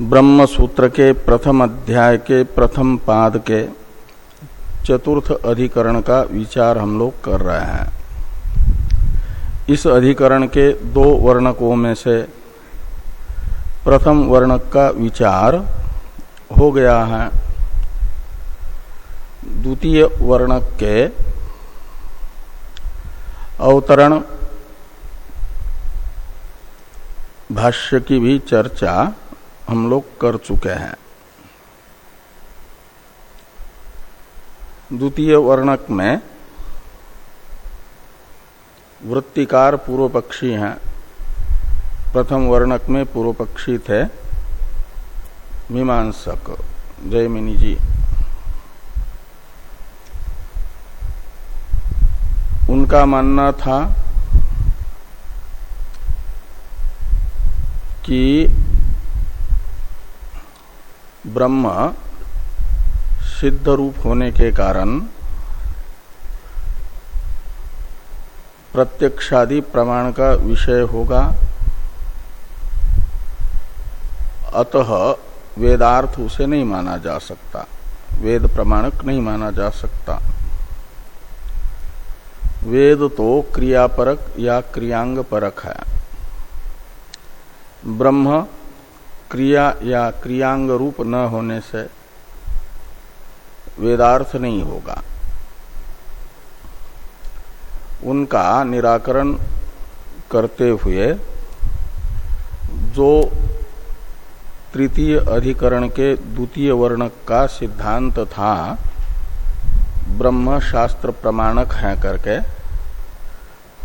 ब्रह्म सूत्र के प्रथम अध्याय के प्रथम पाद के चतुर्थ अधिकरण का विचार हम लोग कर रहे हैं। इस अधिकरण के दो वर्णकों में से प्रथम वर्णक का विचार हो गया है। द्वितीय वर्णक के अवतरण भाष्य की भी चर्चा हम लोग कर चुके हैं। द्वितीय वर्णक में वृत्तिकार पूर्व पक्षी हैं। प्रथम वर्णक में पूर्व पक्षी थे मीमांसक जयमिनी जी। उनका मानना था कि ब्रह्म सिद्ध रूप होने के कारण प्रत्यक्षादि प्रमाण का विषय होगा। अतः वेदार्थ उसे नहीं माना जा सकता। वेद प्रमाणक नहीं माना जा सकता। वेद तो क्रियापरक या क्रियांग परक है। ब्रह्म क्रिया या क्रियांग रूप न होने से वेदार्थ नहीं होगा। उनका निराकरण करते हुए जो तृतीय अधिकरण के द्वितीय वर्णक का सिद्धांत था ब्रह्म शास्त्र प्रमाणक है करके,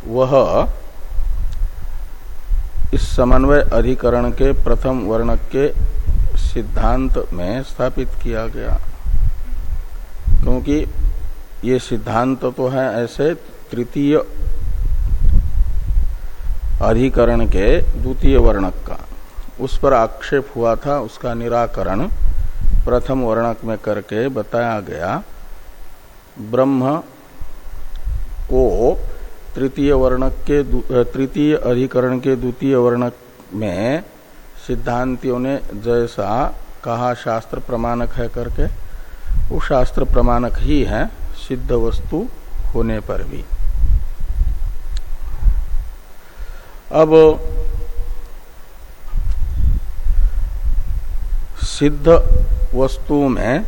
वह इस समन्वय अधिकरण के प्रथम वर्णक के सिद्धांत में स्थापित किया गया। क्योंकि ये सिद्धांत तो है ऐसे तृतीय अधिकरण के द्वितीय वर्णक का। उस पर आक्षेप हुआ था, उसका निराकरण प्रथम वर्णक में करके बताया गया, ब्रह्म को तृतीय वर्णक के तृतीय अधिकरण के द्वितीय वर्णक में सिद्धांतियों ने जैसा कहा, शास्त्र प्रमाणक है करके, वो शास्त्र प्रमाणक ही है, सिद्ध वस्तु होने पर भी। अब सिद्ध वस्तु में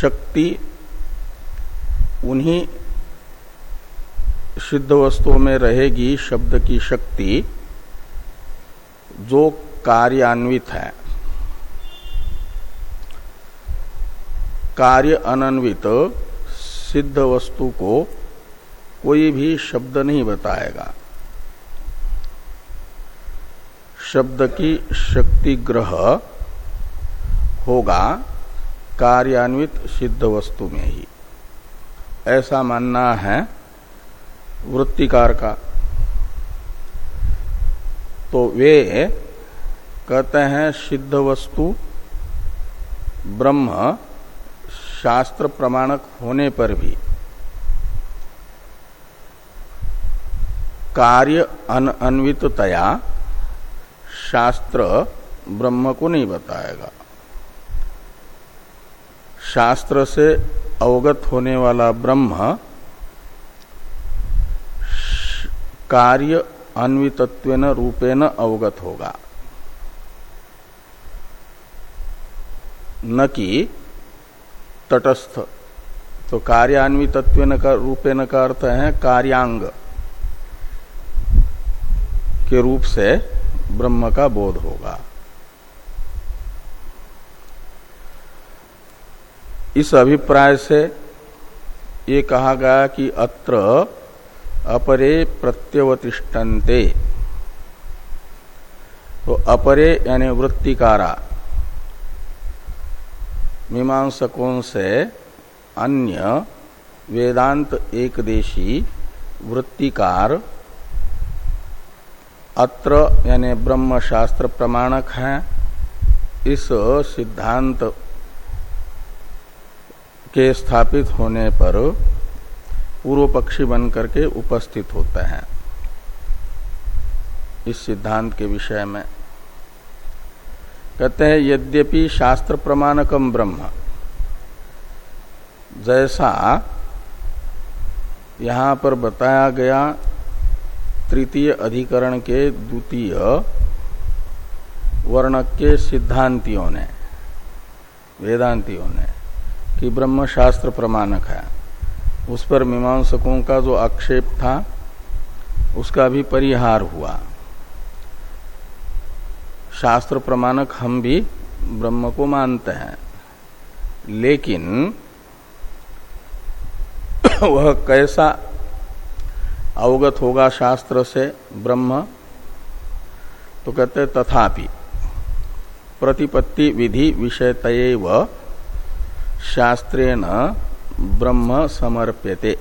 शक्ति उन्हीं सिद्ध वस्तुओं में रहेगी शब्द की शक्ति, जो कार्यान्वित है। कार्य अनन्वित सिद्ध वस्तु को कोई भी शब्द नहीं बताएगा। शब्द की शक्ति ग्रह होगा कार्यान्वित सिद्ध वस्तु में ही। ऐसा मानना है वृत्तिकार का। तो वे कहते हैं सिद्ध वस्तु ब्रह्म शास्त्र प्रमाणक होने पर भी कार्य अन अन्वितया शास्त्र ब्रह्म को नहीं बताएगा। शास्त्र से अवगत होने वाला ब्रह्म कार्य अन्वितत्वेन रूपेण अवगत होगा। न कि तटस्थ। तो कार्यान्वितत्व का रूपेण का अर्थ है कार्यांग के रूप से ब्रह्म का बोध होगा। इस अभिप्राय से ये कहा गया कि अत्र अपरे प्रत्यवतिष्ठन्ते। तो अपरे यानी वृत्तिकारा। मीमांसकों से अन्य वेदांत एकदेशी वृत्तिकार अत्र यानी ब्रह्म शास्त्र प्रमाणक है। इस सिद्धांत के स्थापित होने पर पूर्व पक्षी बन करके उपस्थित होते हैं। इस सिद्धांत के विषय में कहते हैं, यद्यपि शास्त्र प्रमाणकम ब्रह्म, जैसा यहाँ पर बताया गया तृतीय अधिकरण के द्वितीय वर्ण के सिद्धांतियों ने, वेदांतियों ने कि ब्रह्म शास्त्र प्रमाणक है। उस पर मीमांसकों का जो आक्षेप था, उसका भी परिहार हुआ। शास्त्र प्रमाणक हम भी ब्रह्म को मानते हैं। लेकिन वह कैसा अवगत होगा शास्त्र से ब्रह्म? तो कहते तथापि प्रतिपत्ति विधि विषय व शास्त्रेण ब्रह्म समर्प्यते।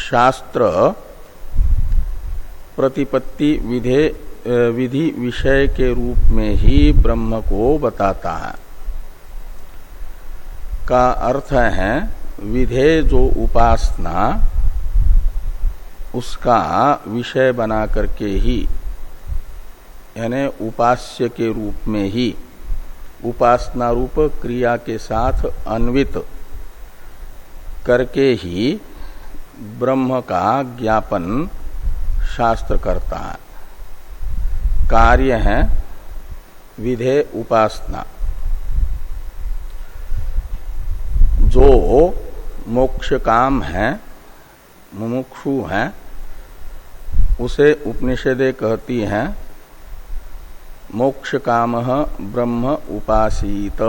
शास्त्र प्रतिपत्ति विधे विधि विषय के रूप में ही ब्रह्म को बताता है। का अर्थ है, विधे जो उपासना, उसका विषय बना करके ही, यानी उपास्य के रूप में ही उपासना रूप क्रिया के साथ अन्वित करके ही ब्रह्म का ज्ञापन शास्त्र करता है। कार्य है विधेय उपासना। जो मोक्ष काम है, मुमुक्षु है, उसे उपनिषदे कहती हैं मोक्ष काम ब्रह्म उपासित।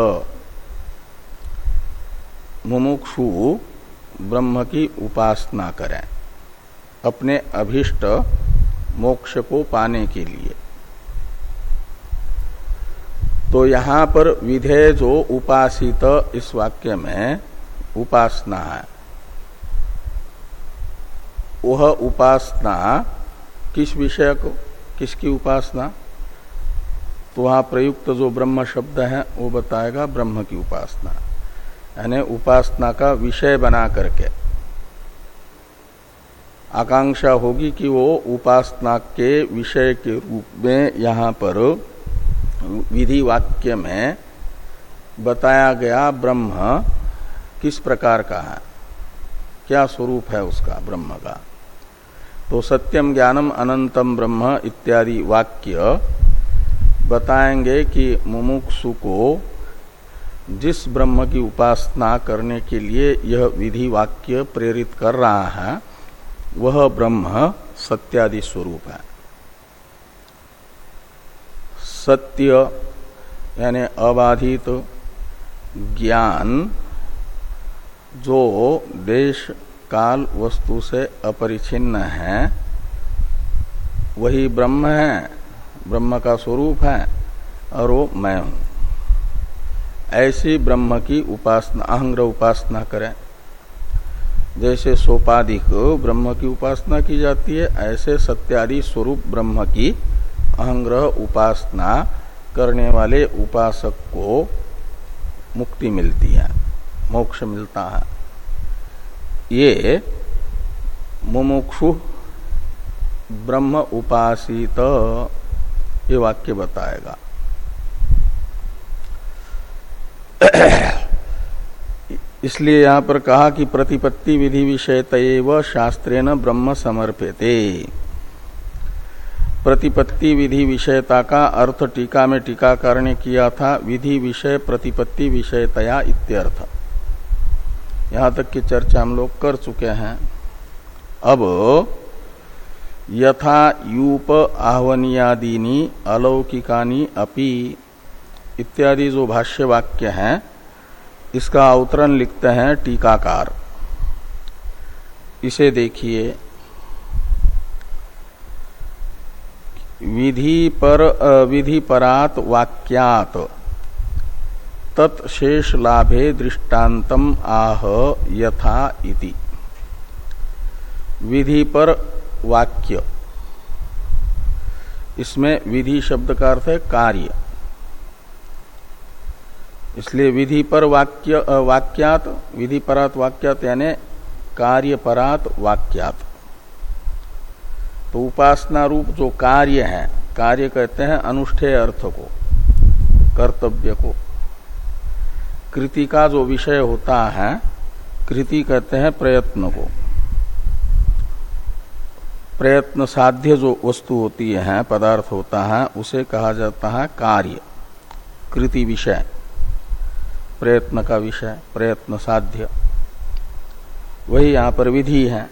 मुमुक्षु ब्रह्म की उपासना करें अपने अभिष्ट मोक्ष को पाने के लिए। तो यहाँ पर विधेय जो उपासित इस वाक्य में उपासना है। वह उपासना किस विषय को, किसकी उपासना? तो वहाँ प्रयुक्त जो ब्रह्म शब्द है, वो बताएगा ब्रह्म की उपासना। यानी उपासना का विषय बना करके। आकांक्षा होगी कि वो उपासना के विषय के रूप में यहाँ पर विधि वाक्य में बताया गया ब्रह्म किस प्रकार का है? क्या स्वरूप है उसका ब्रह्म का? तो सत्यम ज्ञानम अनंतम ब्रह्म इत्यादि वाक्य बताएँगे कि मुमुक्षु को जिस ब्रह्म की उपासना करने के लिए यह विधि वाक्य प्रेरित कर रहा है, वह ब्रह्म सत्यादि स्वरूप है। सत्य यानी अबाधित ज्ञान जो देश, काल, वस्तु से अपरिचिन्न है, वही ब्रह्म है। ब्रह्म का स्वरूप है और वो मैं हूँ। ऐसी ब्रह्म की उपासना, अहंग्र उपासना करें। जैसे सोपाधिक ब्रह्म की उपासना की जाती है, ऐसे सत्यादि स्वरूप ब्रह्म की अहंग्रह उपासना करने वाले उपासक को मुक्ति मिलती है, मोक्ष मिलता है। ये मुमुक्षु ब्रह्म उपासित। ये वाक्य बताएगा। इसलिए यहाँ पर कहा कि प्रतिपत्ति विधि विषय तय शास्त्रेण ब्रह्म समर्पित। प्रतिपत्ति विधि विषयता का अर्थ टीका में टीकाकार ने किया था, विधि विषय प्रतिपत्ति विषयतया इत्यर्थ। यहाँ तक की चर्चा हम लोग कर चुके हैं। अब यथा यूप आह्वनियादीनी, अलौकिकानी अपि इत्यादि जो भाष्य वाक्य हैं, इसका अवतरण लिखते हैं टीकाकार। इसे देखिए। विधि पर विधि परात वाक्यात तत्शेष लाभे दृष्टान्तम आह यथा इति। विधि पर वाक्य। इसमें विधि शब्द का अर्थ है कार्य। इसलिए विधि पर वाक्य वाक्यात, विधि परात वाक्यात यानी कार्य परात वाक्यात। तो उपासना रूप जो कार्य है, कार्य कहते हैं अनुष्ठेय अर्थ को, कर्तव्य को। कृति का जो विषय होता है, कृति कहते हैं प्रयत्न को। प्रयत्न साध्य जो वस्तु होती है पदार्थ होता है, उसे कहा जाता है कार्य, कृति विषय, प्रयत्न का विषय प्रयत्न साध्य वही यहाँ पर विधि है,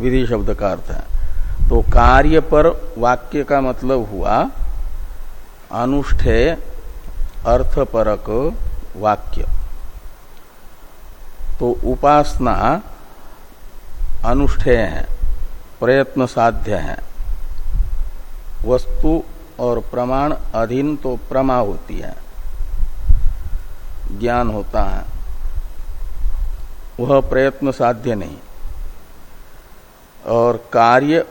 विधि शब्द का अर्थ है। तो कार्य पर वाक्य का मतलब हुआ अनुष्ठे अर्थपरक वाक्य। तो उपासना अनुष्ठेय है। प्रयत्न साध्य है। वस्तु और प्रमाण अधीन तो प्रमा होती है। ज्ञान होता है। वह प्रयत्न साध्य नहीं। और कार्य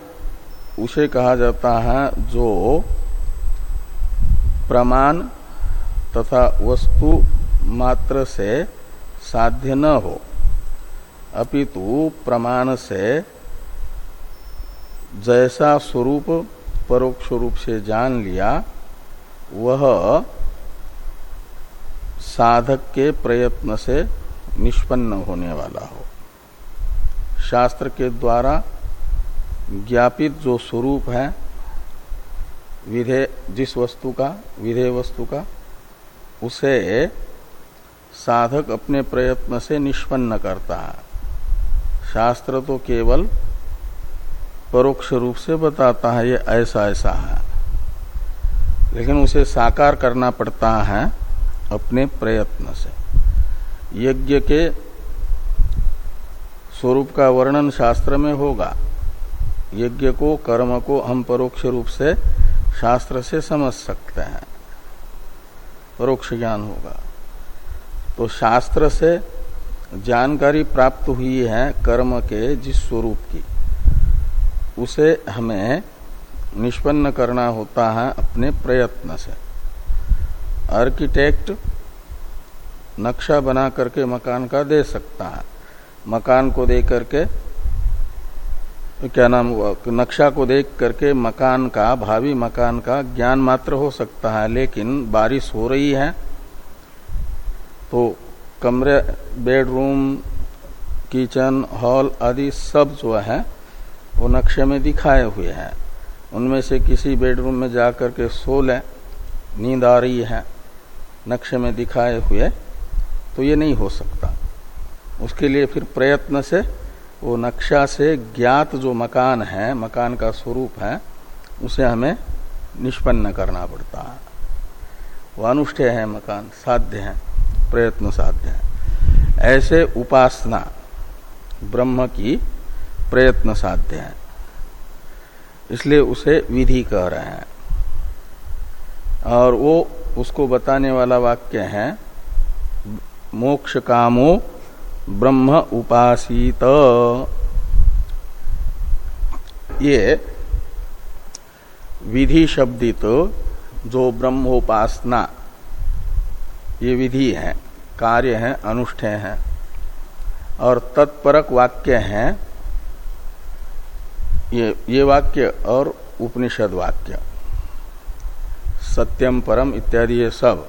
उसे कहा जाता है जो प्रमाण तथा वस्तु मात्र से साध्य न हो। अपितु प्रमाण से जैसा स्वरूप परोक्ष रूप से जान लिया, वह साधक के प्रयत्न से निष्पन्न होने वाला हो। शास्त्र के द्वारा ज्ञापित जो स्वरूप है विधेय जिस वस्तु का विधेय वस्तु का, उसे साधक अपने प्रयत्न से निष्पन्न करता है। शास्त्र तो केवल परोक्ष रूप से बताता है, ये ऐसा ऐसा है। लेकिन उसे साकार करना पड़ता है अपने प्रयत्न से। यज्ञ के स्वरूप का वर्णन शास्त्र में होगा। यज्ञ को कर्म को हम परोक्ष रूप से शास्त्र से समझ सकते हैं। परोक्ष ज्ञान होगा। तो शास्त्र से जानकारी प्राप्त हुई है कर्म के जिस स्वरूप की। उसे हमें निष्पन्न करना होता है अपने प्रयत्न से। आर्किटेक्ट नक्शा बना करके मकान का दे सकता है। मकान को दे करके, क्या नाम नक्शा को देख करके मकान का, भावी मकान का ज्ञान मात्र हो सकता है, लेकिन बारिश हो रही है तो कमरे, बेडरूम, किचन, हॉल आदि सब जो है वो नक्शे में दिखाए हुए हैं। उनमें से किसी बेडरूम में जाकर के सो लें। नींद आ रही है। नक्शे में दिखाए हुए तो ये नहीं हो सकता। उसके लिए फिर प्रयत्न से वो नक्शा से ज्ञात जो मकान है, मकान का स्वरूप है, उसे हमें निष्पन्न करना पड़ता है। वो अनुष्ठेय है मकान, साध्य है, प्रयत्न साध्य है। ऐसे उपासना ब्रह्म की प्रयत्न साध्य है। इसलिए उसे विधि कह रहे हैं। और वो उसको बताने वाला वाक्य है, मोक्ष कामो ब्रह्म उपासित। ये विधि शब्दित जो ब्रह्मोपासना, ये विधि है, कार्य है अनुष्ठे है। और तत्परक वाक्य है ये ये वाक्य और उपनिषद वाक्य। सत्यम, परम इत्यादि ये सब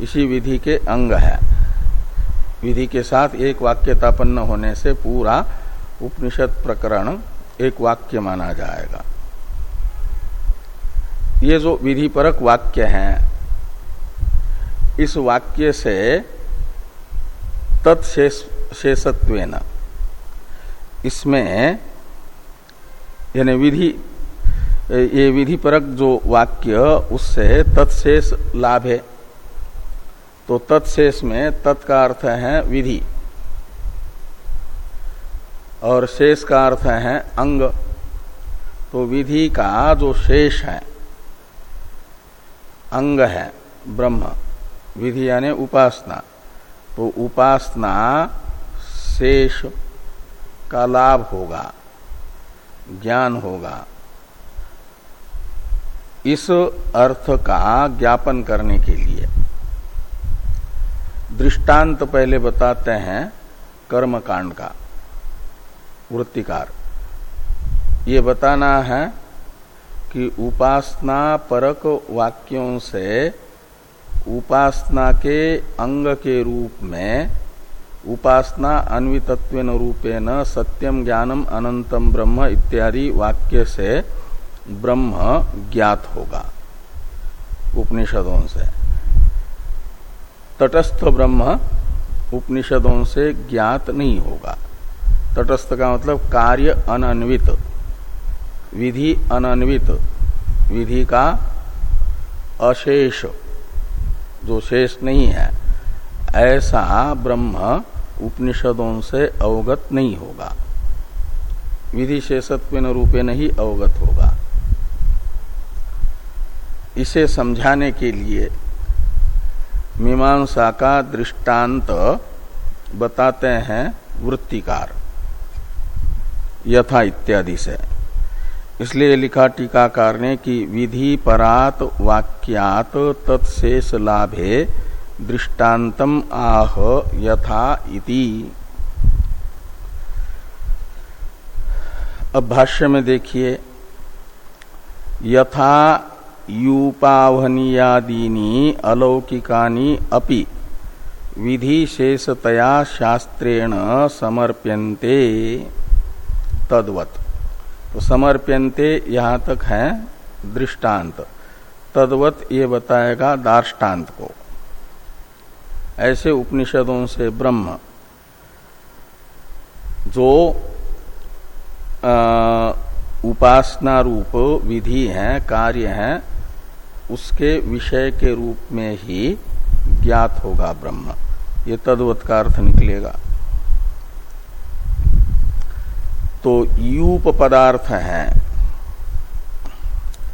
इसी विधि के अंग है। विधि के साथ एक वाक्यतापन्न होने से पूरा उपनिषद प्रकरण एक वाक्य माना जाएगा। ये जो विधि परक वाक्य है, इस वाक्य से तत्शेषत्व इसमें यानी विधि ये विधि परक जो वाक्य उससे तत्शेष लाभ है। तो तत्शेष में तत्का अर्थ है विधि और शेष का अर्थ है अंग। तो विधि का जो शेष है, अंग है, ब्रह्म। विधि यानी उपासना। तो उपासना शेष का लाभ होगा। ज्ञान होगा। इस अर्थ का ज्ञापन करने के लिए। दृष्टांत पहले बताते हैं कर्म कांड का। वृत्तिकार। ये बताना है कि उपासना परक वाक्यों से उपासना के अंग के रूप में उपासना अन्वितत्व रूपेण सत्यम ज्ञानम अनंतम ब्रह्म इत्यादि वाक्य से ब्रह्म ज्ञात होगा। उपनिषदों से। तटस्थ ब्रह्म उपनिषदों से ज्ञात नहीं होगा। तटस्थ का मतलब कार्य अनन्वित, विधि अनन्वित, विधि का अशेष, जो शेष नहीं है, ऐसा ब्रह्म उपनिषदों से अवगत नहीं होगा। विधि शेषत्व रूपे नहीं अवगत होगा। इसे समझाने के लिए मीमांसा का दृष्टांत बताते हैं वृत्तिकार, यथा इत्यादि से। इसलिए लिखा टीकाकार ने कि विधि परात वाक्यात तत्शेष लाभे दृष्टान्तम आह यथा इति। अब भाष्य में देखिए, यथा यूपावहनीयादीनी अलौकिकानि अपि विधिशेषतया शास्त्रेण समर्प्यन्ते तद्वत। तो समर्प्यन्ते यहाँ तक है दृष्टांत तद्वत ये बताएगा दार्ष्टान्त को। ऐसे उपनिषदों से ब्रह्म, जो उपासना रूप विधि है, कार्य है, उसके विषय के रूप में ही ज्ञात होगा ब्रह्म। ये तद्वत का अर्थ निकलेगा। तो यूप पदार्थ है,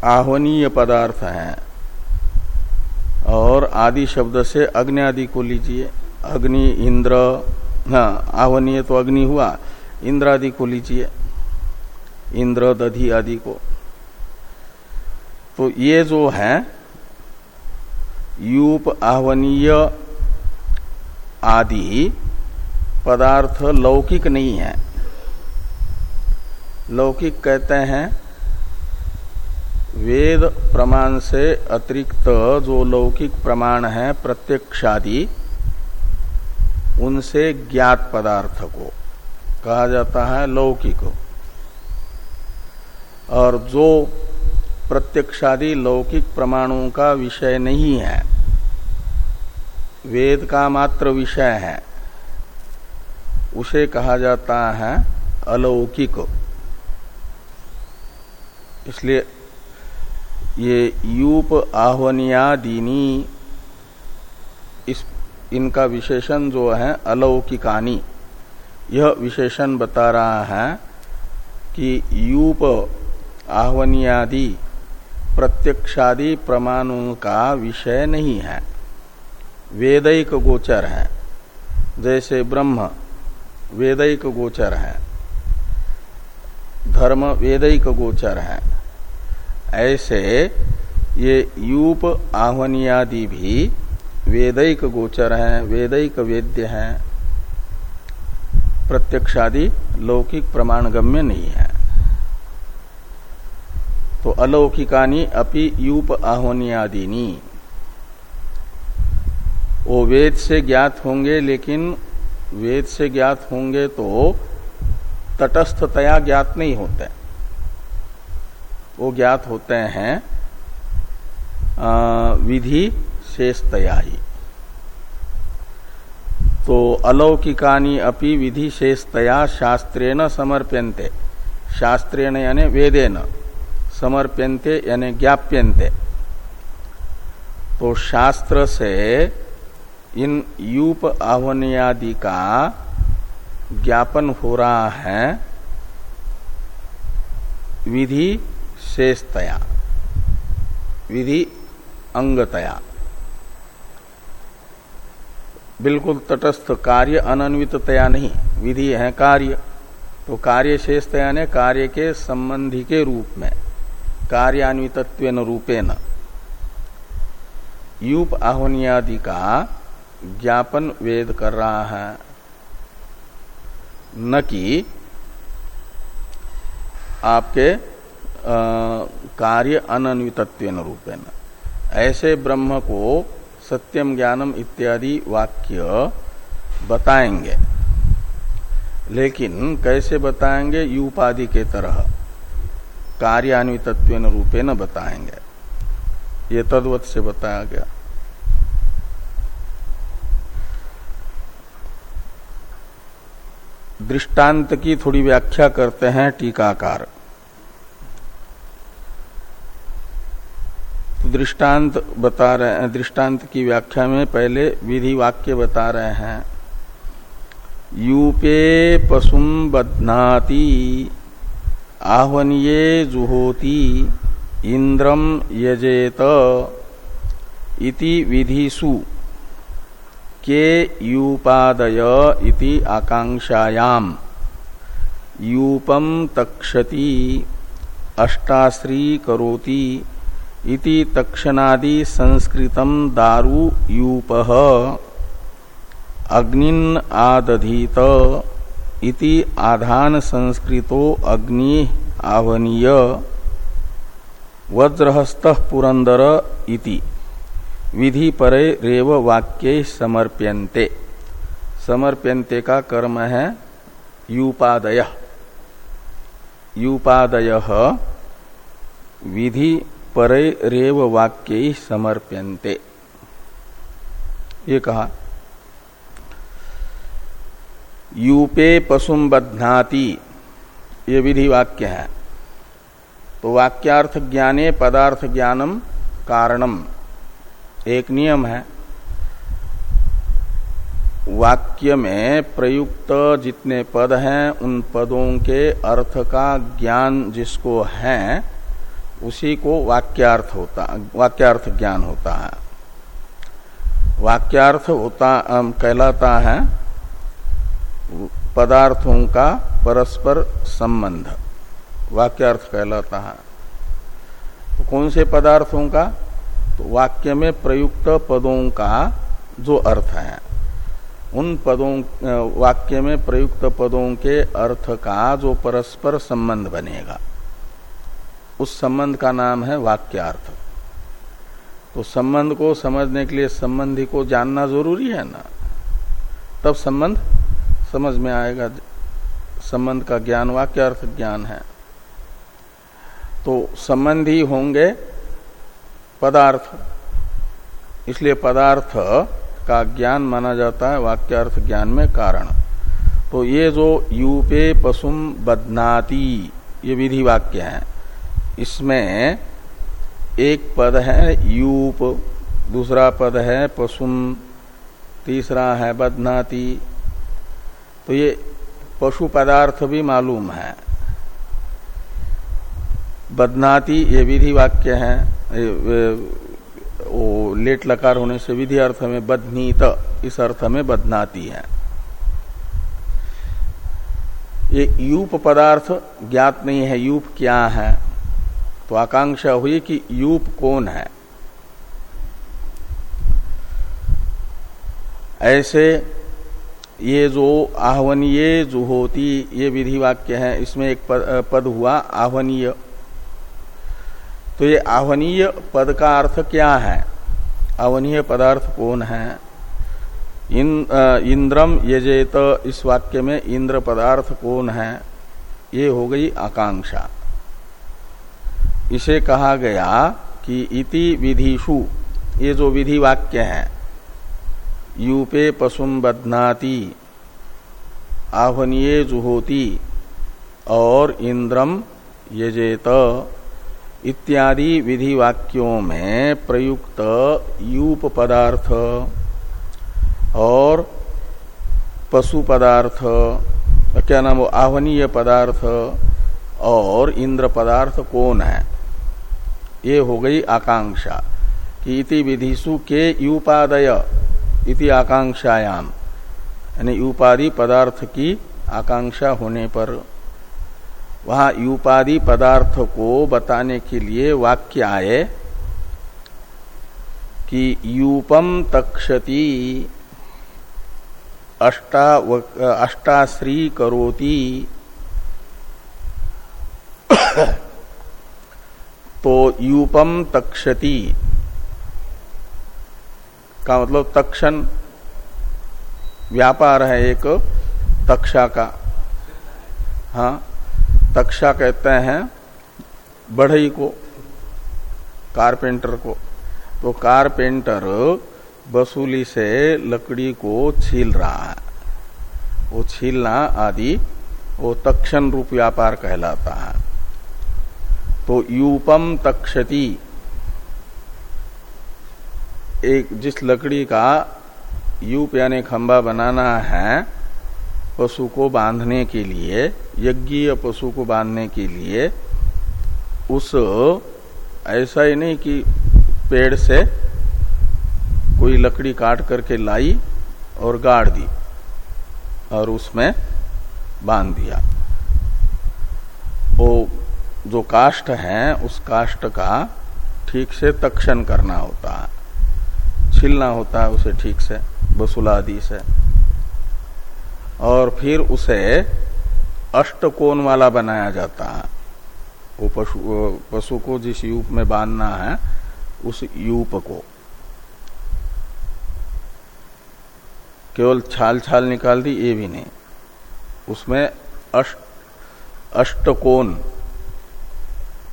आह्वनीय पदार्थ है और आदि शब्द से अग्नि आदि को लीजिए। अग्नि, इंद्र हाँ आह्वनीय तो अग्नि हुआ। इंद्र आदि को लीजिए। इंद्र, दधि आदि को। तो ये जो है, यूप आह्वनीय आदि पदार्थ लौकिक नहीं है। लौकिक कहते हैं वेद प्रमाण से अतिरिक्त जो लौकिक प्रमाण है, प्रत्यक्षादि, उनसे ज्ञात पदार्थ को कहा जाता है लौकिक। और जो प्रत्यक्षादि लौकिक प्रमाणों का विषय नहीं है, वेद का मात्र विषय है, उसे कहा जाता है अलौकिक। इसलिए ये यूप आह्वनियादीनी इस, इनका विशेषण जो है अलौकिकानी। यह विशेषण बता रहा है कि यूप आह्वनियादि प्रत्यक्षादि प्रमाणों का विषय नहीं है। वेदिक गोचर है। जैसे ब्रह्म वेदिक गोचर है। धर्म वेदिक गोचर है। ऐसे ये यूप आह्वनियादि भी वेदिक गोचर है, वेदिक वेद्य है। प्रत्यक्षादि लौकिक प्रमाण गम्य नहीं है। तो अलौकिकानी अपि यूप आह्वनियादिनी। वो वेद से ज्ञात होंगे, लेकिन वेद से ज्ञात होंगे तो तटस्थतया ज्ञात नहीं होते। वो ज्ञात होते हैं विधि शेषतया ही तो अलौकिकानी अपि विधि शेषतया शास्त्रेण समर्प्यन्ते। शास्त्रेण यानी वेदेन समर्प्यंते यानी ज्ञाप्यंते तो शास्त्र से इन यूप आह्वनियादि का ज्ञापन हो रहा है, विधि शेषतया विधि अंगतया। बिल्कुल तटस्थ कार्य अनन्वितया नहीं, विधि है कार्य। तो कार्य शेषतया ने कार्य के संबंधी के रूप में कार्यान्वित रूपेण। यूप आह्वनियादि का ज्ञापन वेद कर रहा है। न कि आपके कार्य अनन्वित रूपेण। ऐसे ब्रह्म को सत्यम ज्ञानम इत्यादि वाक्य बताएँगे। लेकिन कैसे बताएँगे? यूपादि के तरह। कार्यान्वितत्व रूपे न बताएँगे। ये तद्वत से बताया गया। दृष्टांत की थोड़ी व्याख्या करते हैं टीकाकार। दृष्टांत बता रहे हैं, दृष्टांत की व्याख्या में पहले विधि वाक्य बता रहे हैं। यूपे पशुम बध्नाति, आहवनीये जुहोति इंद्रम यजेत इति विधिषु। के यूपादय इति आकांक्षायाम यूपम तक्षति अष्टाश्री करोति इति तक्षणादि संस्कृतम दारु यूप। अग्निन आदधीत। इति आधान संस्कृतो अग्नि आवनीय। वज्रहस्त पुरंदर इति। विधि परे रेव वाक्य समर्प्यन्ते। समर्प्यन्ते का कर्म है? यूपादय। यूपादय। विधि परे रेव वाक्य समर्प्यन्ते। ये कहा, यूपे पशुम बध्नाति। ये विधि वाक्य है। तो वाक्यार्थ ज्ञाने, पदार्थ ज्ञानम कारणम। एक नियम है। वाक्य में प्रयुक्त जितने पद हैं, उन पदों के अर्थ का ज्ञान जिसको है उसी को वाक्यार्थ होता, वाक्यार्थ ज्ञान होता है। वाक्यार्थ होता कहलाता है पदार्थों का परस्पर संबंध। वाक्यार्थ कहलाता है। तो कौन से पदार्थों का? तो वाक्य में प्रयुक्त पदों का जो अर्थ है। उन पदों, वाक्य में प्रयुक्त पदों के अर्थ का जो परस्पर संबंध बनेगा। उस संबंध का नाम है वाक्यार्थ। तो संबंध को समझने के लिए संबंधी को जानना ज़रूरी है ना? तब संबंध समझ में आएगा। संबंध का ज्ञान वाक्य अर्थ ज्ञान है। तो संबंधी होंगे पदार्थ। इसलिए पदार्थ का ज्ञान माना जाता है, वाक्यार्थ ज्ञान में कारण। तो ये जो यूपे पशुम बदनाती ये विधि वाक्य है। इसमें एक पद है यूप, दूसरा पद है पशुम तीसरा है बदनाती। तो ये पशु पदार्थ भी मालूम है। बदनाती ये विधि वाक्य है वो लेट लकार होने से विधि अर्थ में बदनीत, इस अर्थ में बदनाती है। ये यूप पदार्थ ज्ञात नहीं है, यूप क्या है? तो आकांक्षा हुई कि यूप कौन है? ऐसे ये जो आहवनीय जुहोती ये विधि वाक्य है इसमें एक पद, हुआ आहवनीय। तो ये आह्वनीय पद का अर्थ क्या है? आवनीय पदार्थ कौन है? इन, इंद्रम यजेत इस वाक्य में इंद्र पदार्थ कौन है? ये हो गई आकांक्षा। इसे कहा गया कि इति विधिषु, ये जो विधि वाक्य है, यूपे पशुम बदनाती आह्वनीय जुहोती, और इंद्रम यजेत, इत्यादि विधि वाक्यों में प्रयुक्त यूप पदार्थ, और पशु पदार्थ, क्या नाम वो आहवनीय पदार्थ, और इंद्र पदार्थ कौन है? ये हो गई आकांक्षा। कि इति विधिषु के यूपादय इति आकांक्षायाम। यानी यूपादि पदार्थ की आकांक्षा होने पर वहाँ यूपादि पदार्थ को बताने के लिए वाक्य आए कि यूपम तक्षति अष्टा अष्टाश्री करोति। तो यूपम तक्षति। का मतलब तक्षण, व्यापार है एक, तक्षा का। हाँ तक्षा कहते हैं बढ़ई को, कारपेंटर को। तो कारपेंटर बसूली से लकड़ी को छील रहा है। वो छीलना आदि वो तक्षण रूप व्यापार कहलाता है। तो यूपम तक्षति। एक जिस लकड़ी का यूप यानी खंबा बनाना है, पशु को बांधने के लिए, यज्ञीय पशु को बांधने के लिए, उस ऐसा ही नहीं कि पेड़ से कोई लकड़ी काट करके लाई और गाड़ दी और उसमें बाँध दिया। वो जो काष्ट है, उस काष्ट का ठीक से तक्षण करना होता है। छिलना होता है उसे ठीक से बसुला आदि से। और फिर उसे अष्टकोण वाला बनाया जाता है। वो पशु पशु को जिस यूप में बांधना है, उस यूप को। केवल छाल छाल निकाल दी, ये भी नहीं। उसमें अष्ट, अष्टकोण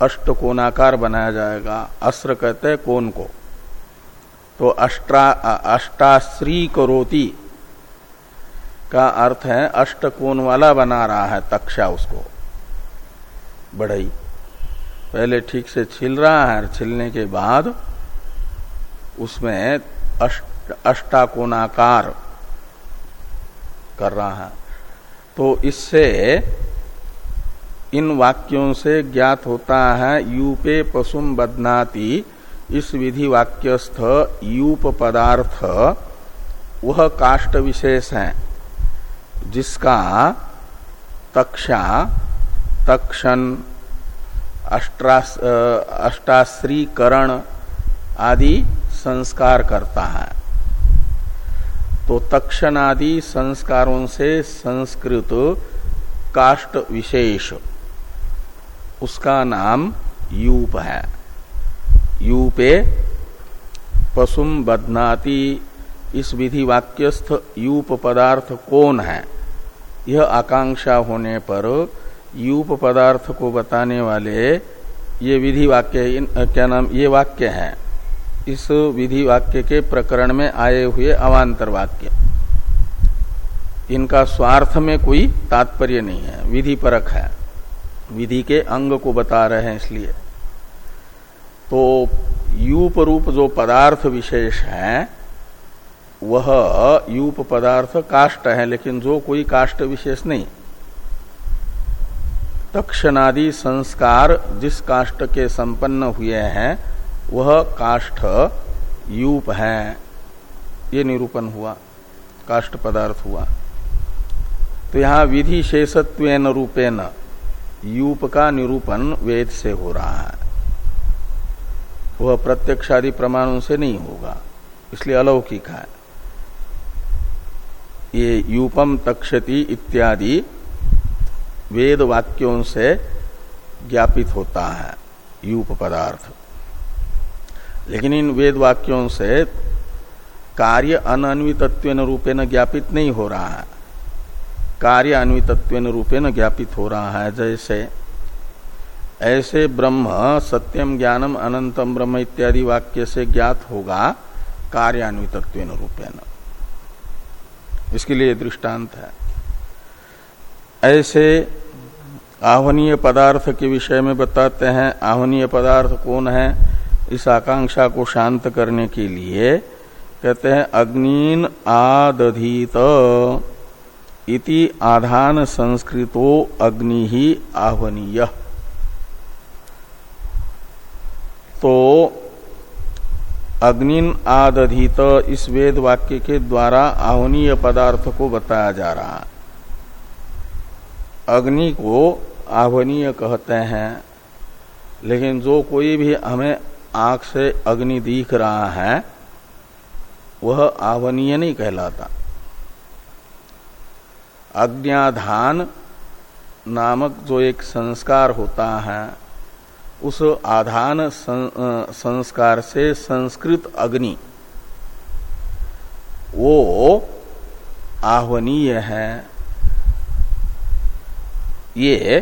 अष्टकोणाकार बनाया जाएगा। अस्त्र कहते हैं कोण को। तो अष्टा, अष्टाश्री करोती का अर्थ है अष्टकोण वाला बना रहा है, तक्षा उसको। बढ़ई। पहले ठीक से छिल रहा है, छिलने के बाद उसमें अष्ट, अष्टाकोणाकार कर रहा है। तो इससे इन वाक्यों से ज्ञात होता है, यूपे पशुम बदनाति इस विधि वाक्यस्थ यूप पदार्थ वह काष्ट विशेष है, जिसका तक्षा, तक्षण अष्टाश्रीकरण आदि संस्कार करता है। तो तक्षण आदि संस्कारों से संस्कृत काष्ट विशेष। उसका नाम यूप है। यूपे पशुम बदनाती इस विधि वाक्यस्थ यूप पदार्थ कौन है? यह आकांक्षा होने पर यूप पदार्थ को बताने वाले ये विधि वाक्य इन क्या नाम, ये वाक्य है। इस विधि वाक्य के प्रकरण में आए हुए अवान्तर वाक्य। इनका स्वार्थ में कोई तात्पर्य नहीं है विधि परक है। विधि के अंग को बता रहे हैं इसलिए। तो यूप रूप जो पदार्थ विशेष है, वह यूप पदार्थ काष्ट है, लेकिन जो कोई काष्ट विशेष नहीं। तक्षणादि संस्कार जिस काष्ट के संपन्न हुए हैं, वह काष्ठ यूप है। ये निरूपण हुआ, काष्ट पदार्थ हुआ। तो यहाँ विधि शेषत्व रूपेण यूप का निरूपण वेद से हो रहा है। वह प्रत्यक्षादि प्रमाणों से नहीं होगा, इसलिए अलौकिक है। ये यूपम तक्षति इत्यादि वेद वाक्यों से ज्ञापित होता है, यूप पदार्थ। लेकिन इन वेद वाक्यों से कार्य अनन्वितत्व रूपेण ज्ञापित नहीं हो रहा है। कार्य अन्वितत्व रूपेण ज्ञापित हो रहा है, जैसे, ऐसे ब्रह्म सत्यम ज्ञानम अनंतम ब्रह्म इत्यादि वाक्य से ज्ञात होगा कार्यान्वितत्व रूपेण। इसके लिए दृष्टांत है। ऐसे आह्वनीय पदार्थ के विषय में बताते हैं, आह्वनीय पदार्थ कौन है? इस आकांक्षा को शांत करने के लिए कहते हैं, अग्निन आदधीत। इति आधान संस्कृतो अग्नि ही आह्वनीय। तो अग्निन आदधित इस वेद वाक्य के द्वारा आह्वनीय पदार्थ को बताया जा रहा अग्नि को आह्वनीय कहते हैं, लेकिन जो कोई भी हमें आँख से अग्नि दिख रहा है, वह आह्वनीय नहीं कहलाता। अज्ञाधान नामक जो एक संस्कार होता है उस आधान संस्कार से संस्कृत अग्नि वो आह्वनीय है। ये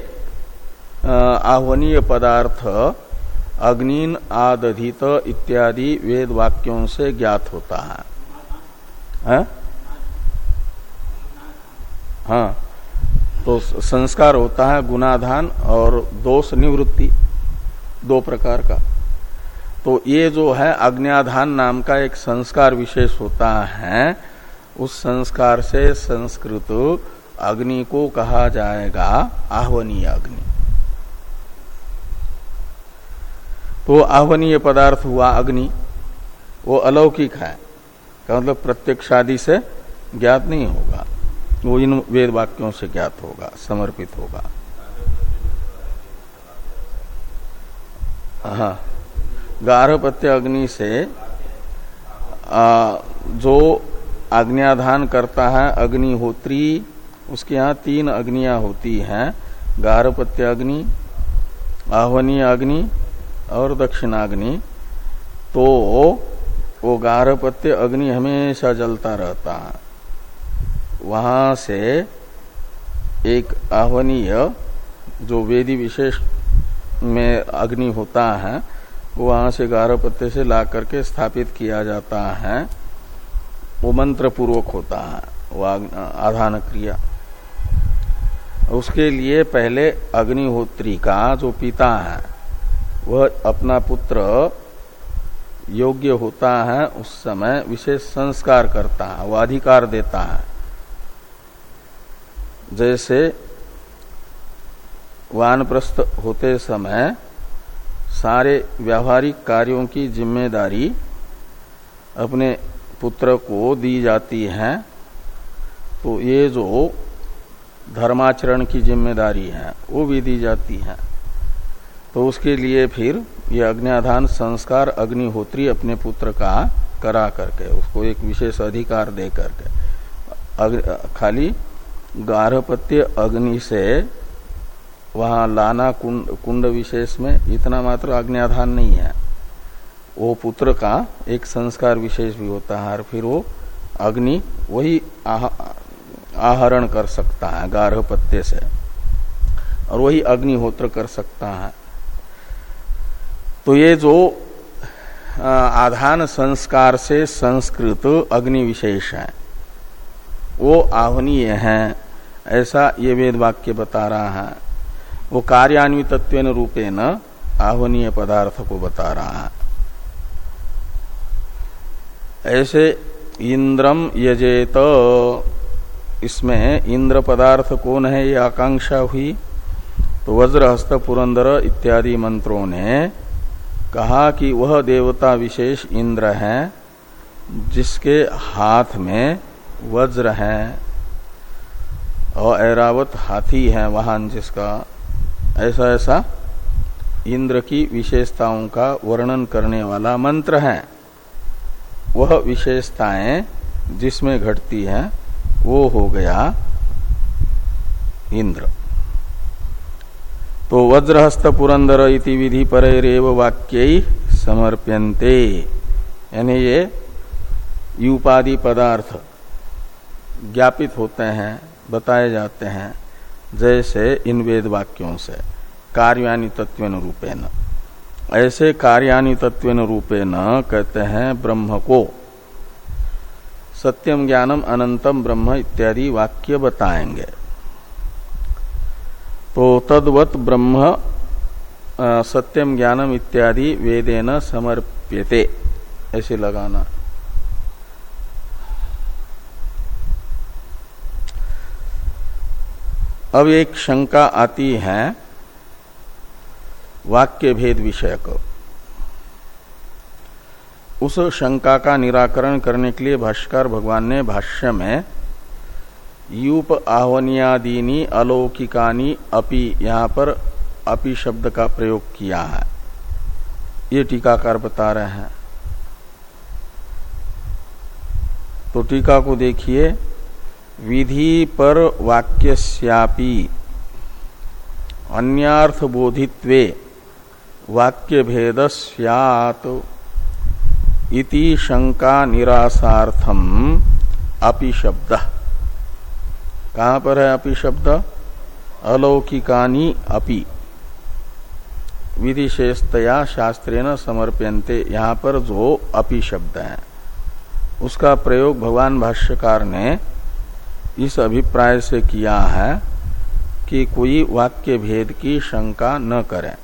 आह्वनीय पदार्थ अग्निन आदधित इत्यादि वेद वाक्यों से ज्ञात होता है। हाँ, हाँ। तो संस्कार होता है गुणाधान और दोष निवृत्ति, दो प्रकार का तो ये जो है अग्नियाधान नाम का एक संस्कार विशेष होता है, उस संस्कार से संस्कृत अग्नि को कहा जाएगा, आह्वनीय अग्नि तो आह्वनीय पदार्थ हुआ अग्नि, वो अलौकिक है मतलब प्रत्यक्षादि से ज्ञात नहीं होगा वो इन वेद वाक्यों से ज्ञात होगा समर्पित होगा। हाँ। गार्हपत्य अग्नि से आ, जो आज्ञाधान करता है अग्निहोत्री उसके यहाँ तीन अग्नियाँ होती हैं। गार्हपत्य अग्नि आह्वनीय अग्नि और दक्षिणाग्नि। तो वो गार्हपत्य अग्नि हमेशा जलता रहता है। वहाँ से एक आह्वनीय जो वेदी विशेष में अग्नि होता है वो वहाँ से गारह पत्ते से ला करके स्थापित किया जाता है। वो मंत्र पूर्वक होता है आधान क्रिया। उसके लिए पहले अग्निहोत्री का जो पिता है, वह अपना पुत्र योग्य होता है, उस समय विशेष संस्कार करता है वह अधिकार देता है। जैसे वानप्रस्थ होते समय सारे व्यावहारिक कार्यों की ज़िम्मेदारी अपने पुत्र को दी जाती है तो ये जो धर्माचरण की ज़िम्मेदारी है, वो भी दी जाती है। तो उसके लिए फिर ये अग्निधान संस्कार अग्निहोत्री अपने पुत्र का करा करके, उसको एक विशेष अधिकार दे करके खाली गार्हपत्य अग्नि से वहाँ लाना कुंड कुंड विशेष में इतना मात्र अग्निधान नहीं है। वो पुत्र का एक संस्कार विशेष भी होता है और फिर वो अग्नि वही आहरण कर सकता है गार्ह पत्ते से और वही अग्निहोत्र कर सकता है। तो ये जो आधान संस्कार से संस्कृत अग्नि विशेष है, वो आहनीय है। ऐसा ये वेद वाक्य बता रहा है। वो कार्यान्वित रूपे न आहनीय पदार्थ को बता रहा है। ऐसे इंद्रम यजेत, इसमें इंद्र पदार्थ कौन है, ये आकांक्षा हुई। तो वज्रहस्त पुरंदर इत्यादि मंत्रों ने कहा कि वह देवता विशेष इंद्र है, जिसके हाथ में वज्र है। और ऐरावत हाथी है वाहन जिसका ऐसा ऐसा इंद्र की विशेषताओं का वर्णन करने वाला मंत्र है। वह विशेषताएँ जिसमें घटती हैं, वो हो गया इंद्र। तो वज्रहस्त पुरंदर इति विधि पर रेव वाक्य समर्प्यन्ते। यानी ये युपादि पदार्थ ज्ञापित होते हैं बताए जाते हैं, जैसे इन वेद वाक्यों से कार्यानि तत्व रूपेण। ऐसे कार्यानि तत्व रूपेण कहते हैं ब्रह्म को। सत्यम ज्ञानम अनंतम ब्रह्म इत्यादि वाक्य बताएँगे। तो तद्वत ब्रह्म सत्यम ज्ञानम इत्यादि वेदेन समर्प्यते। ऐसे लगाना। अब एक शंका आती है वाक्य भेद विषयक। उस शंका का निराकरण करने के लिए भाष्कर भगवान ने भाष्य में यूप आह्वनियादीनी अलौकिकानी अपि यहाँ पर अपि शब्द का प्रयोग किया है। ये टीकाकार बता रहे हैं। तो टीका को देखिए। विधि पर वाक्यस्यापि अन्यार्थ बोधित्वे वाक्य भेद इति शंका निरासार्थम अपि शब्द। कहाँ पर है अपि शब्द? अलौकिकानी अपि। विधिशेषतया शास्त्रेण समर्प्यन्ते यहाँ पर जो अपि शब्द है। उसका प्रयोग भगवान भाष्यकार ने इस अभिप्राय से किया है कि कोई वाक्य भेद की शंका न करें।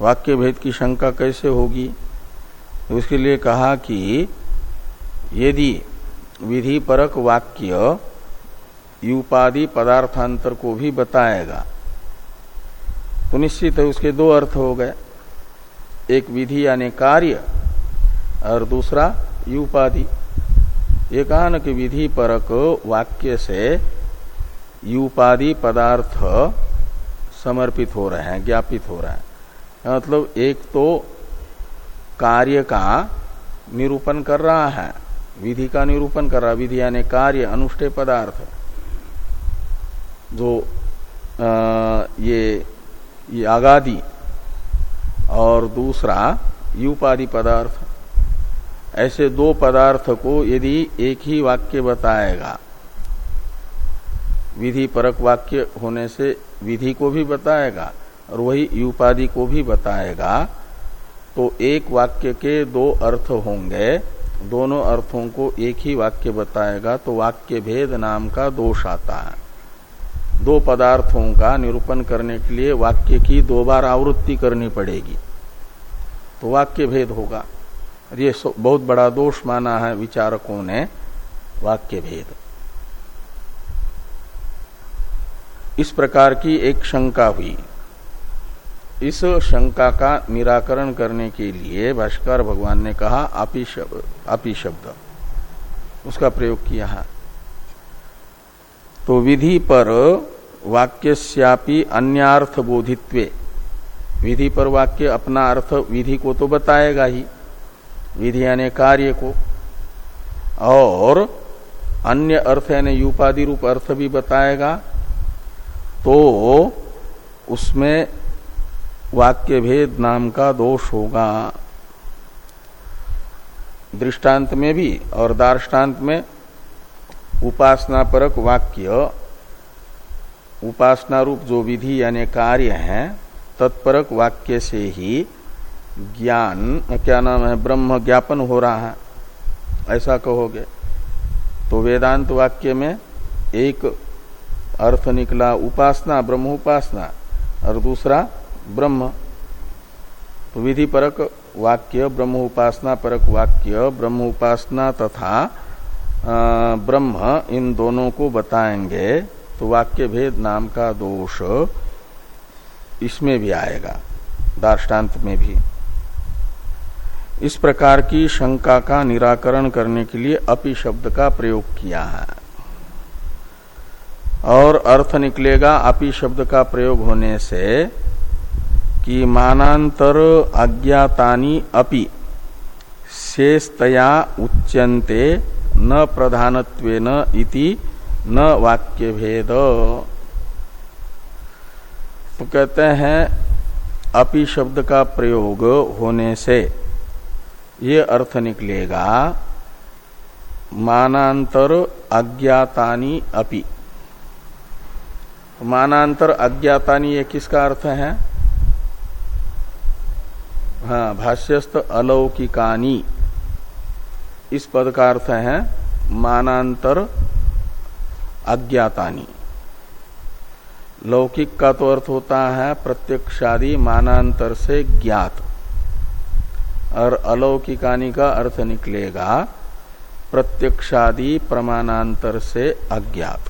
वाक्य भेद की शंका कैसे होगी? उसके लिए कहा कि यदि विधि परक वाक्य युपादि पदार्थांतर को भी बताएगा तो निश्चित है उसके दो अर्थ हो गए। एक विधि यानी कार्य, और दूसरा युपादि। ये कहा न कि विधि परक वाक्य से युपादि पदार्थ समर्पित हो रहे हैं ज्ञापित हो रहे हैं। मतलब एक तो कार्य का निरूपण कर रहा है विधि का निरूपण कर रहा विधि यानी कार्य अनुष्ठेय पदार्थ। जो आ, ये, ये आगादि और दूसरा युपादि पदार्थ। ऐसे दो पदार्थ को यदि एक ही वाक्य बताएगा, विधि परक वाक्य होने से विधि को भी बताएगा और वही युपादि को भी बताएगा तो एक वाक्य के दो अर्थ होंगे। दोनों अर्थों को एक ही वाक्य बताएगा तो वाक्य भेद नाम का दोष आता है। दो पदार्थों का निरूपण करने के लिए वाक्य की दो बार आवृत्ति करनी पड़ेगी तो वाक्य भेद होगा। ये बहुत बड़ा दोष माना है विचारकों ने वाक्य भेद इस प्रकार की एक शंका हुई। इस शंका का निराकरण करने के लिए भाष्कर भगवान ने कहा, आपी शब्द आपी शब्द। उसका प्रयोग किया है। तो विधि पर वाक्यस्यापि अन्यार्थ बोधित्वे। विधि पर वाक्य अपना अर्थ विधि को तो बताएगा ही। विधि यानी कार्य को। और अन्य अर्थ यानी युपादि रूप अर्थ भी बताएगा तो उसमें वाक्य भेद नाम का दोष होगा। दृष्टांत में भी और दार्ष्टान्त में उपासना परक वाक्य उपासना रूप जो विधि यानी कार्य है, तत्परक वाक्य से ही ज्ञान, क्या नाम है, ब्रह्म ज्ञापन हो रहा है। ऐसा कहोगे। तो वेदांत वाक्य में एक अर्थ निकला, उपासना, ब्रह्म उपासना, और दूसरा ब्रह्म। तो विधि परक वाक्य, ब्रह्म उपासना परक वाक्य, ब्रह्म उपासना तथा ब्रह्म, इन दोनों को बताएँगे। तो वाक्य भेद नाम का दोष इसमें भी आएगा दार्ष्टान्त में भी। इस प्रकार की शंका का निराकरण करने के लिए अपि शब्द का प्रयोग किया है। और अर्थ निकलेगा अपि शब्द का प्रयोग होने से कि मानांतर अज्ञातानी अपि शेषतया उच्यन्ते न प्रधानत्वेन इति न वाक्य भेद तो कहते हैं, अपि शब्द का प्रयोग होने से ये अर्थ निकलेगा, मानांतर अज्ञातानी अपि। मानांतर अज्ञातानी ये किसका अर्थ है? हाँ भाष्यस्त अलौकिकानी। इस पद का अर्थ है मानांतर अज्ञातानी। लौकिक का तो अर्थ होता है प्रत्यक्षादि मानांतर से ज्ञात। और अलौकिकानी का अर्थ निकलेगा, प्रत्यक्षादि प्रमाणांतर से अज्ञात।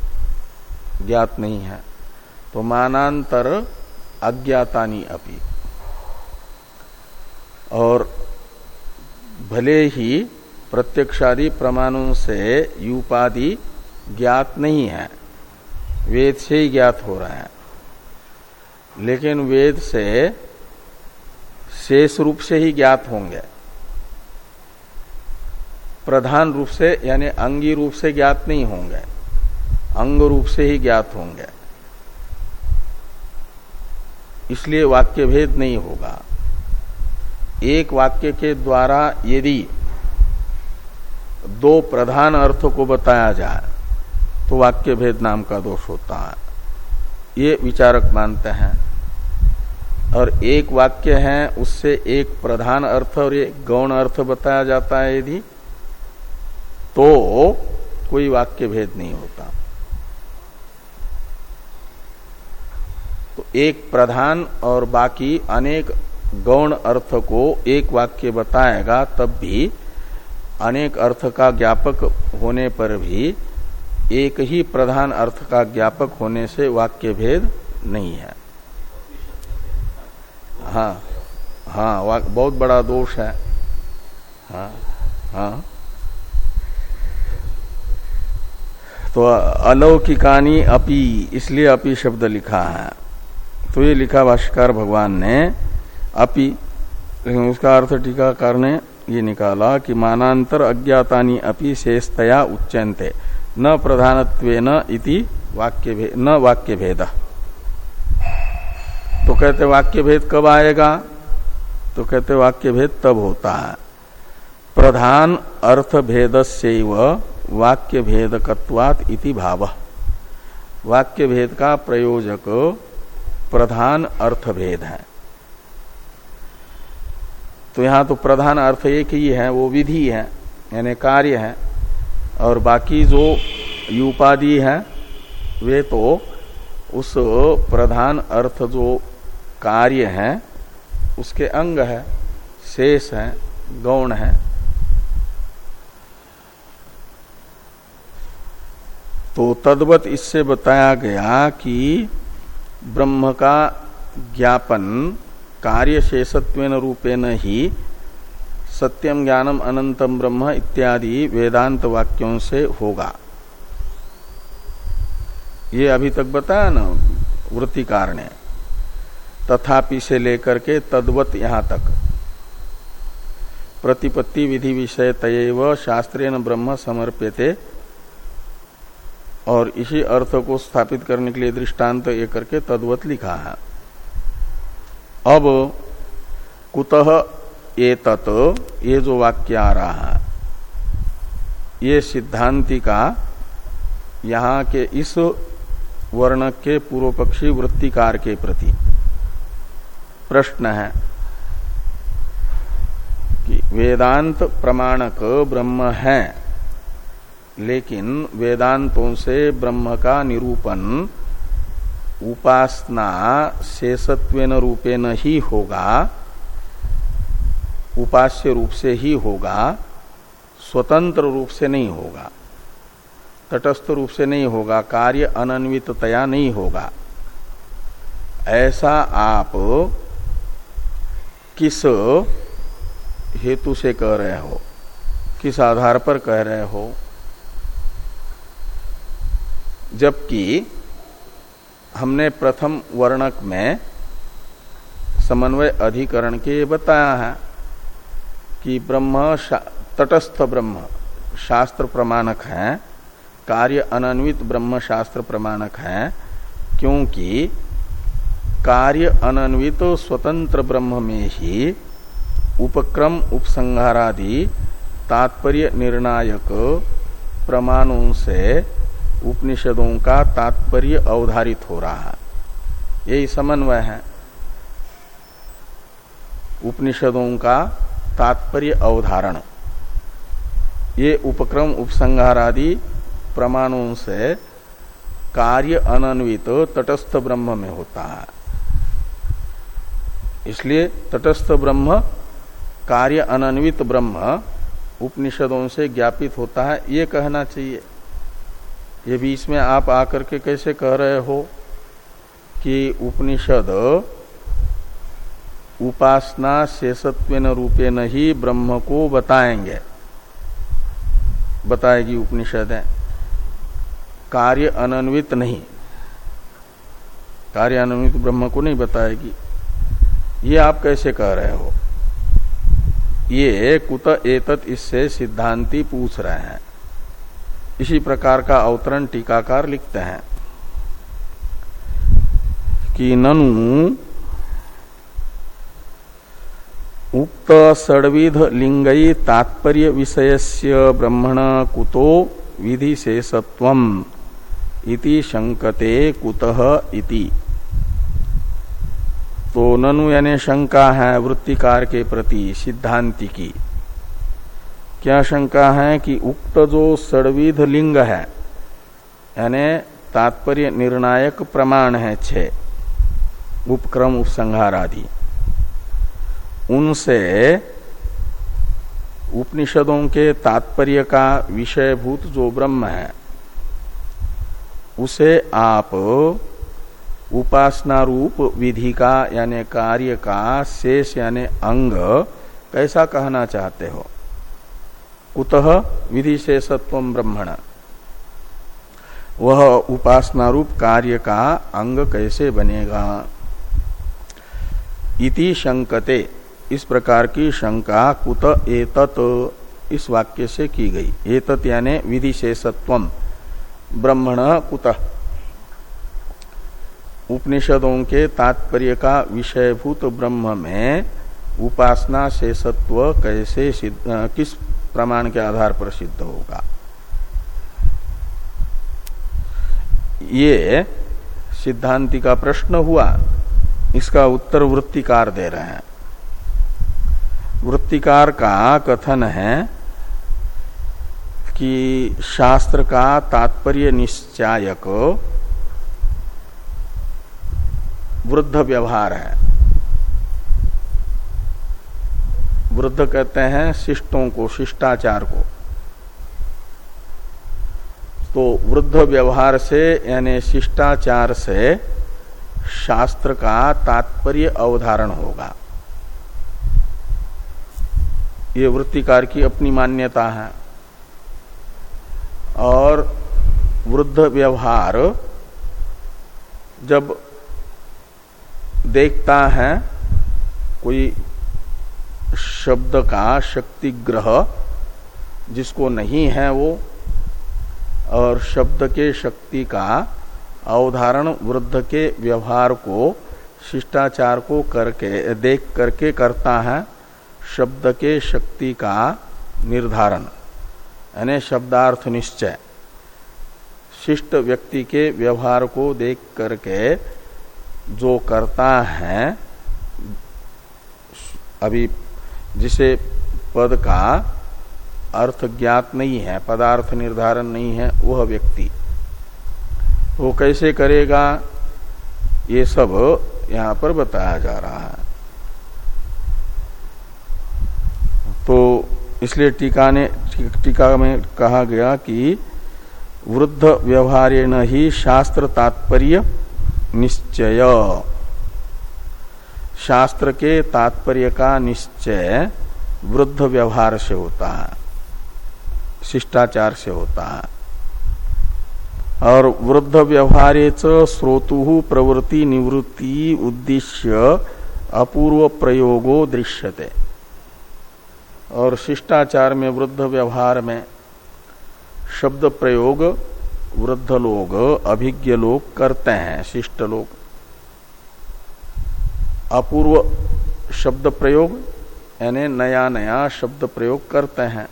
ज्ञात नहीं है। तो मानांतर अज्ञातानी अपनी और भले ही प्रत्यक्षादि प्रमाणों से यूपादि ज्ञात नहीं है, वेद से ही ज्ञात हो रहा है। लेकिन वेद से शेष रूप से ही ज्ञात होंगे। प्रधान रूप से यानी अंगी रूप से ज्ञात नहीं होंगे। अंग रूप से ही ज्ञात होंगे। इसलिए वाक्य भेद नहीं होगा। एक वाक्य के द्वारा यदि दो प्रधान अर्थ को बताया जाए तो वाक्य भेद नाम का दोष होता है। ये विचारक मानते हैं। और एक वाक्य है, उससे एक प्रधान अर्थ और एक गौण अर्थ बताया जाता है यदि तो कोई वाक्य भेद नहीं होता। तो एक प्रधान और बाकी अनेक गौण अर्थ को एक वाक्य बताएगा, तब भी अनेक अर्थ का ज्ञापक होने पर भी एक ही प्रधान अर्थ का ज्ञापक होने से वाक्य भेद नहीं है। हाँ हाँ बहुत बड़ा दोष है। हाँ हाँ। तो अलौकिकानी अपि, इसलिए अपि शब्द लिखा है। तो ये लिखा भाष्कर भगवान ने, अपि, लेकिन उसका अर्थ टीकाकार ने ये निकाला कि मानांतर अज्ञातानी अपि शेषतया उच्चनते न प्रधानत्वेन इति वाक्य भेद न वाक्य भेद तो कहते वाक्य भेद कब आएगा? तो कहते वाक्य भेद तब होता है। प्रधान अर्थ भेद से वाक्य भेदकत्वात इति भाव। वाक्य भेद का प्रयोजक प्रधान अर्थ भेद है। तो यहाँ तो प्रधान अर्थ एक ही है, वो विधि है, यानी कार्य है, और बाकी जो युपादि है, वे तो उस प्रधान अर्थ जो कार्य है, उसके अंग है, शेष है, गौण है। तो तद्वत इससे बताया गया कि ब्रह्म का ज्ञापन कार्य शेषत्व रूपेण ही सत्यम ज्ञानम अनंतम ब्रह्म इत्यादि वेदांत वाक्यों से होगा। ये अभी तक बताया ना वृत्तिकार ने तथापि से लेकर के तद्वत यहाँ तक। प्रतिपत्ति विधि विषय तयव शास्त्रीय ब्रह्म समर्प्यते। और इसी अर्थ को स्थापित करने के लिए दृष्टांत तो ये करके तद्वत लिखा है। अब कुतः ये तत् ये जो वाक्य आ रहा है, ये सिद्धांति का यहाँ के इस वर्ण के पूर्व पक्षी वृत्तिकार के प्रति प्रश्न है कि वेदांत प्रमाणक ब्रह्म है, लेकिन वेदांतों से ब्रह्म का निरूपण उपासना शेषत्वेन रूपेण ही होगा, उपास्य रूप से ही होगा, स्वतंत्र रूप से नहीं होगा, तटस्थ रूप से नहीं होगा, कार्य अनन्वितया नहीं होगा। ऐसा आप किस हेतु से कह रहे हो? किस आधार पर कह रहे हो? जबकि हमने प्रथम वर्णक में समन्वय अधिकरण के बताया है कि ब्रह्म तटस्थ ब्रह्म शास्त्र प्रमाणक है। कार्य अनन्वित ब्रह्म शास्त्र प्रमाणक है, क्योंकि कार्य अनन्वित स्वतंत्र ब्रह्म में ही उपक्रम, उपसंहारादि तात्पर्य निर्णायक प्रमाणों से उपनिषदों का तात्पर्य अवधारित हो रहा है। यही समन्वय है। उपनिषदों का तात्पर्य अवधारण। ये उपक्रम उपसंहार आदि प्रमाणों से कार्य अनन्वित तटस्थ ब्रह्म में होता है। इसलिए तटस्थ ब्रह्म कार्य अनन्वित ब्रह्म उपनिषदों से ज्ञापित होता है, ये कहना चाहिए। ये बीच में आप आकर के कैसे कह रहे हो कि उपनिषद उपासना शेषत्व रूपे न ही ब्रह्म को बताएँगे? बताएगी उपनिषद। है कार्य अनन्वित नहीं। कार्य अनन्वित ब्रह्म को नहीं बताएगी। ये आप कैसे कह रहे हो? ये कुत एतत इससे सिद्धांति पूछ रहे हैं। इसी प्रकार का अवतरण टीकाकार लिखते हैं कि ननु उक्त षडविध लिंगई तात्पर्य विषयस्य ब्रह्मण कुतो विधि इति शंकते कुतः इति। तो ननु यानी शंका है वृत्तिकार के प्रति, सिद्धांति की। क्या शंका है कि उक्त जो षडविध लिंग है, यानी तात्पर्य निर्णायक प्रमाण है छह उपक्रम उपसंहार आदि उनसे उपनिषदों के तात्पर्य का विषयभूत जो ब्रह्म है, उसे आप उपासना रूप विधि का, यानी कार्य का शेष, यानी अंग कैसा कहना चाहते हो? कुतः विधि शेषत्व ब्रह्मण। वह उपासना रूप कार्य का अंग कैसे बनेगा? इति शंकते। इस प्रकार की शंका कुत एतत इस वाक्य से की गई। एतत यानी विधि शेषत्व। ब्रह्मण कुतः? उपनिषदों के तात्पर्य का विषयभूत ब्रह्म में उपासना शेषत्व कैसे सिद्ध किस प्रमाण के आधार पर सिद्ध होगा। ये सिद्धांति का प्रश्न हुआ, इसका उत्तर वृत्तिकार दे रहे हैं। वृत्तिकार का कथन है कि शास्त्र का तात्पर्य निश्चायक वृद्ध व्यवहार है। वृद्ध कहते हैं शिष्टों को, शिष्टाचार को। तो वृद्ध व्यवहार से, यानी शिष्टाचार से शास्त्र का तात्पर्य अवधारण होगा। ये वृत्तिकार की अपनी मान्यता है। और वृद्ध व्यवहार जब देखता है, कोई शब्द का शक्ति ग्रह जिसको नहीं है वो, और शब्द के शक्ति का अवधारण वृद्ध के व्यवहार को, शिष्टाचार को करके, देख करके करता है, शब्द के शक्ति का निर्धारण। यानी शब्दार्थ निश्चय। शिष्ट व्यक्ति के व्यवहार को देख करके जो करता है, अभी जिसे पद का अर्थ ज्ञात नहीं है, पदार्थ निर्धारण नहीं है, वह व्यक्ति। वो कैसे करेगा, ये सब यहाँ पर बताया जा रहा है। तो इसलिए टीका ने, टीका में कहा गया कि वृद्ध व्यवहारेण ही शास्त्र तात्पर्य निश्चय। शास्त्र के तात्पर्य का निश्चय वृद्ध व्यवहार से होता है, शिष्टाचार से होता है। और वृद्ध व्यवहार स्रोतु प्रवृत्ति निवृत्ति उद्देश्य अपूर्व प्रयोगो दृश्यते। और शिष्टाचार में, वृद्ध व्यवहार में शब्द प्रयोग वृद्ध लोग अभिज्ञ लोग करते हैं शिष्ट लोग अपूर्व शब्द प्रयोग, यानी नया नया शब्द प्रयोग करते हैं।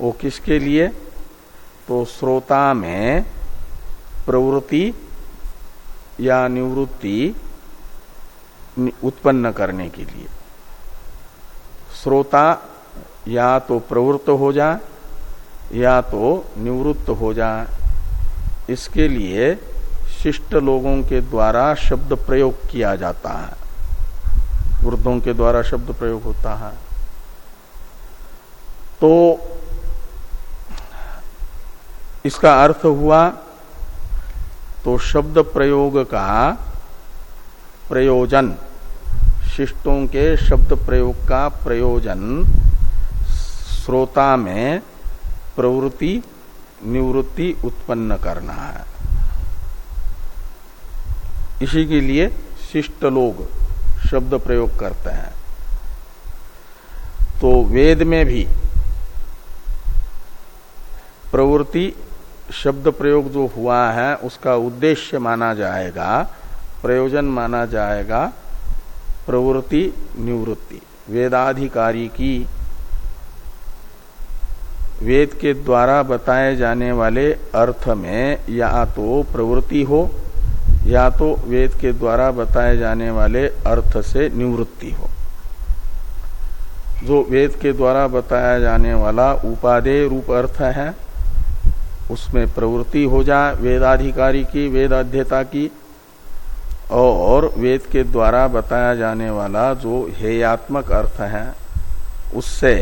वो किसके लिए? तो श्रोता में प्रवृत्ति या निवृत्ति उत्पन्न करने के लिए। श्रोता या तो प्रवृत्त हो जाए या तो निवृत्त हो जाए इसके लिए शिष्ट लोगों के द्वारा शब्द प्रयोग किया जाता है। वृद्धों के द्वारा शब्द प्रयोग होता है। तो इसका अर्थ हुआ तो शब्द प्रयोग का प्रयोजन, शिष्टों के शब्द प्रयोग का प्रयोजन, श्रोता में प्रवृत्ति निवृत्ति उत्पन्न करना है। इसी के लिए शिष्ट लोग शब्द प्रयोग करते हैं। तो वेद में भी प्रवृत्ति शब्द प्रयोग जो हुआ है, उसका उद्देश्य माना जाएगा, प्रयोजन माना जाएगा प्रवृत्ति निवृत्ति, वेदाधिकारी की वेद के द्वारा बताए जाने वाले अर्थ में या तो प्रवृत्ति हो, या तो वेद के द्वारा बताए जाने वाले अर्थ से निवृत्ति हो। जो वेद के द्वारा बताया जाने वाला उपादेय रूप अर्थ है, उसमें प्रवृत्ति हो जाए वेदाधिकारी की वेद अध्यता की, और वेद के द्वारा बताया जाने वाला जो हेयात्मक अर्थ है, उससे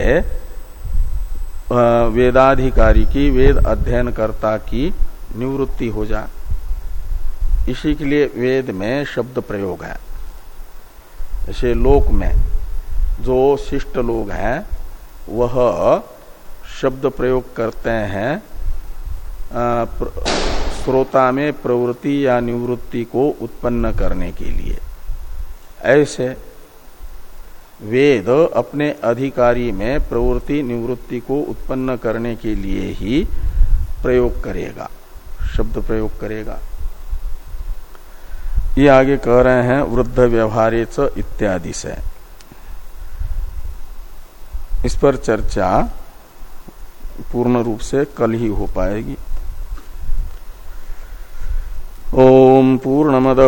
वेदाधिकारी की, वेद अध्ययन अध्ययनकर्ता की निवृत्ति हो जाए इसी के लिए वेद में शब्द प्रयोग है। जैसे लोक में जो शिष्ट लोग हैं, वह शब्द प्रयोग करते हैं श्रोता में प्रवृत्ति या निवृत्ति को उत्पन्न करने के लिए। ऐसे वेद अपने अधिकारी में प्रवृत्ति निवृत्ति को उत्पन्न करने के लिए ही प्रयोग करेगा, शब्द प्रयोग करेगा। ये आगे कह रहे हैं, वृद्ध व्यवहारे इत्यादि से। इस पर चर्चा पूर्ण रूप से कल ही हो पाएगी। ओम पूर्णमद